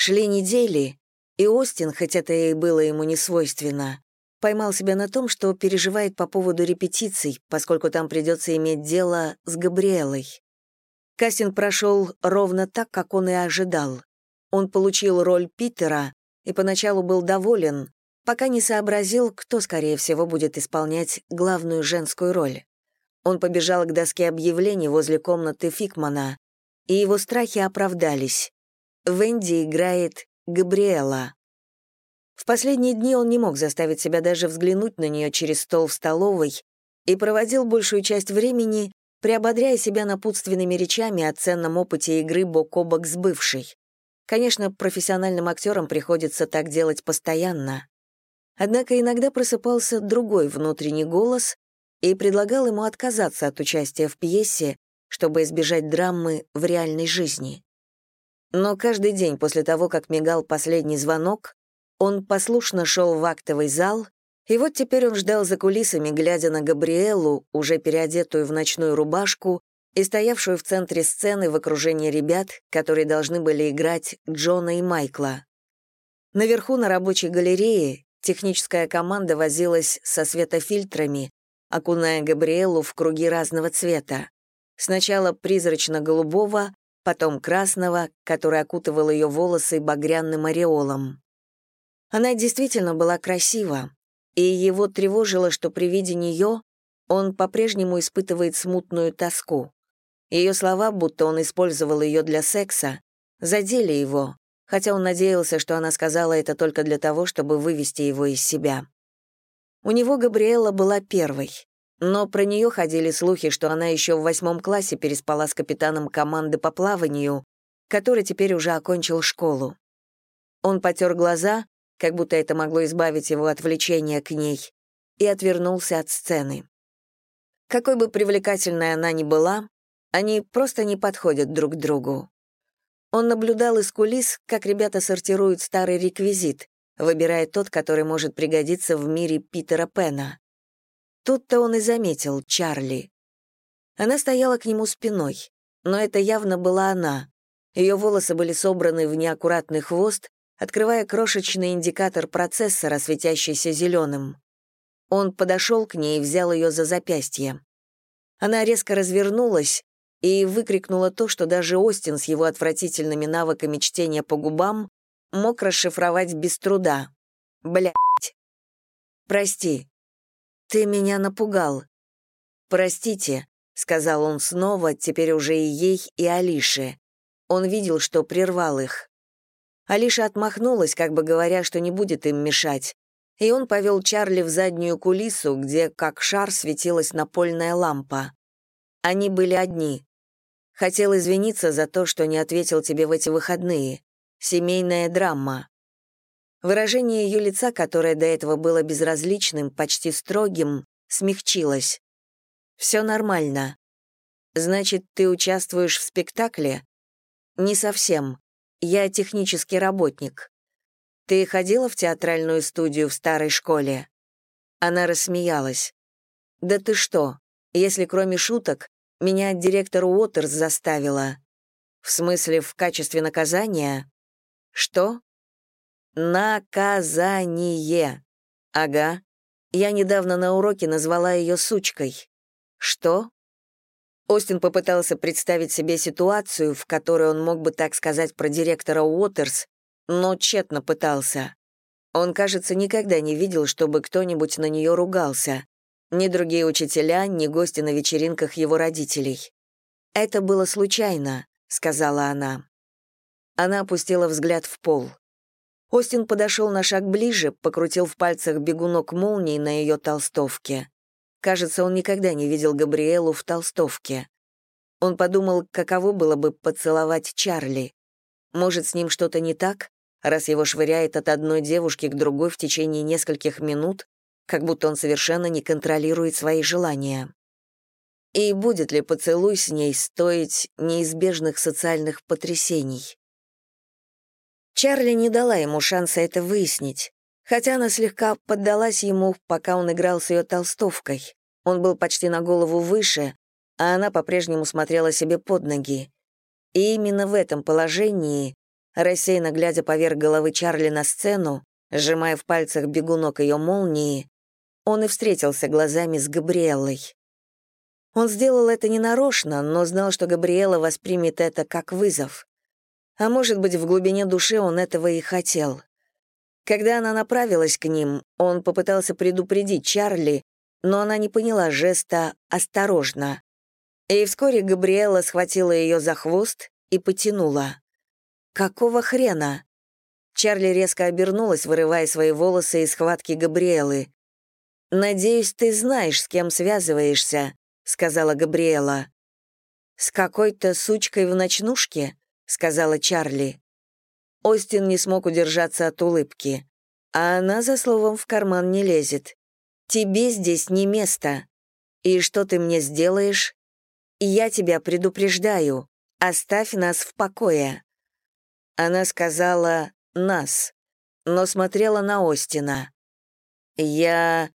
Шли недели, и Остин, хоть это и было ему не свойственно, поймал себя на том, что переживает по поводу репетиций, поскольку там придется иметь дело с Габриэлой. Кастинг прошел ровно так, как он и ожидал. Он получил роль Питера и поначалу был доволен, пока не сообразил, кто, скорее всего, будет исполнять главную женскую роль. Он побежал к доске объявлений возле комнаты Фикмана, и его страхи оправдались. Венди играет Габриэла. В последние дни он не мог заставить себя даже взглянуть на нее через стол в столовой и проводил большую часть времени, приободряя себя напутственными речами о ценном опыте игры бок о бок с бывшей. Конечно, профессиональным актерам приходится так делать постоянно. Однако иногда просыпался другой внутренний голос и предлагал ему отказаться от участия в пьесе, чтобы избежать драмы в реальной жизни. Но каждый день после того, как мигал последний звонок, он послушно шел в актовый зал, и вот теперь он ждал за кулисами, глядя на Габриэлу, уже переодетую в ночную рубашку и стоявшую в центре сцены в окружении ребят, которые должны были играть Джона и Майкла. Наверху на рабочей галерее Техническая команда возилась со светофильтрами, окуная Габриэлу в круги разного цвета. Сначала призрачно-голубого, потом красного, который окутывал ее волосы багряным ореолом. Она действительно была красива, и его тревожило, что при виде нее он по-прежнему испытывает смутную тоску. Ее слова, будто он использовал ее для секса, задели его, хотя он надеялся, что она сказала это только для того, чтобы вывести его из себя. У него Габриэла была первой, но про нее ходили слухи, что она еще в восьмом классе переспала с капитаном команды по плаванию, который теперь уже окончил школу. Он потер глаза, как будто это могло избавить его от влечения к ней, и отвернулся от сцены. Какой бы привлекательной она ни была, они просто не подходят друг другу. Он наблюдал из кулис, как ребята сортируют старый реквизит, выбирая тот, который может пригодиться в мире Питера Пена. Тут-то он и заметил Чарли. Она стояла к нему спиной, но это явно была она. Ее волосы были собраны в неаккуратный хвост, открывая крошечный индикатор процессора, светящийся зеленым. Он подошел к ней и взял ее за запястье. Она резко развернулась, и выкрикнула то, что даже Остин с его отвратительными навыками чтения по губам мог расшифровать без труда. Блять. Прости. Ты меня напугал. Простите, сказал он снова, теперь уже и ей, и Алише. Он видел, что прервал их. Алиша отмахнулась, как бы говоря, что не будет им мешать, и он повел Чарли в заднюю кулису, где, как шар, светилась напольная лампа. Они были одни. Хотел извиниться за то, что не ответил тебе в эти выходные. Семейная драма. Выражение ее лица, которое до этого было безразличным, почти строгим, смягчилось. «Все нормально. Значит, ты участвуешь в спектакле?» «Не совсем. Я технический работник. Ты ходила в театральную студию в старой школе?» Она рассмеялась. «Да ты что, если кроме шуток, меня директор Уотерс заставила. В смысле, в качестве наказания? Что? Наказание. Ага. Я недавно на уроке назвала ее сучкой. Что? Остин попытался представить себе ситуацию, в которой он мог бы так сказать про директора Уотерс, но тщетно пытался. Он, кажется, никогда не видел, чтобы кто-нибудь на нее ругался ни другие учителя, ни гости на вечеринках его родителей. «Это было случайно», — сказала она. Она опустила взгляд в пол. Остин подошел на шаг ближе, покрутил в пальцах бегунок молнии на ее толстовке. Кажется, он никогда не видел Габриэлу в толстовке. Он подумал, каково было бы поцеловать Чарли. Может, с ним что-то не так, раз его швыряет от одной девушки к другой в течение нескольких минут, как будто он совершенно не контролирует свои желания. И будет ли поцелуй с ней стоить неизбежных социальных потрясений? Чарли не дала ему шанса это выяснить, хотя она слегка поддалась ему, пока он играл с ее толстовкой. Он был почти на голову выше, а она по-прежнему смотрела себе под ноги. И именно в этом положении Рассеянно глядя поверх головы Чарли на сцену, сжимая в пальцах бегунок ее молнии, он и встретился глазами с Габриэлой. Он сделал это ненарочно, но знал, что Габриэла воспримет это как вызов. А может быть, в глубине души он этого и хотел. Когда она направилась к ним, он попытался предупредить Чарли, но она не поняла жеста «осторожно». И вскоре Габриэла схватила ее за хвост и потянула. «Какого хрена?» Чарли резко обернулась, вырывая свои волосы из схватки Габриэлы. «Надеюсь, ты знаешь, с кем связываешься», — сказала Габриэла. «С какой-то сучкой в ночнушке?» — сказала Чарли. Остин не смог удержаться от улыбки. А она за словом в карман не лезет. «Тебе здесь не место. И что ты мне сделаешь? Я тебя предупреждаю. Оставь нас в покое». Она сказала «нас», но смотрела на Остина. «Я...»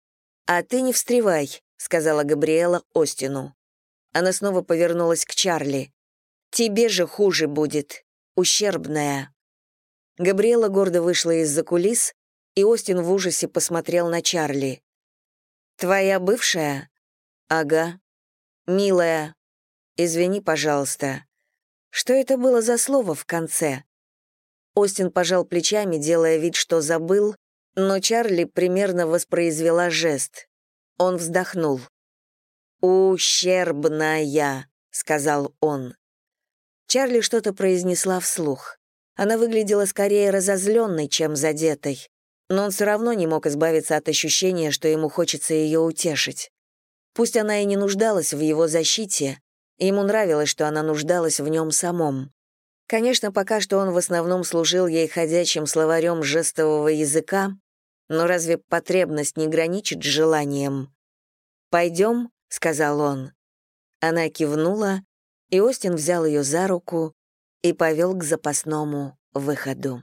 «А ты не встревай», — сказала Габриэла Остину. Она снова повернулась к Чарли. «Тебе же хуже будет. Ущербная». Габриэла гордо вышла из-за кулис, и Остин в ужасе посмотрел на Чарли. «Твоя бывшая?» «Ага. Милая. Извини, пожалуйста. Что это было за слово в конце?» Остин пожал плечами, делая вид, что забыл, но Чарли примерно воспроизвела жест. Он вздохнул. «Ущербная», — сказал он. Чарли что-то произнесла вслух. Она выглядела скорее разозленной, чем задетой, но он все равно не мог избавиться от ощущения, что ему хочется ее утешить. Пусть она и не нуждалась в его защите, ему нравилось, что она нуждалась в нем самом. Конечно, пока что он в основном служил ей ходячим словарем жестового языка, но разве потребность не граничит с желанием? «Пойдем», — сказал он. Она кивнула, и Остин взял ее за руку и повел к запасному выходу.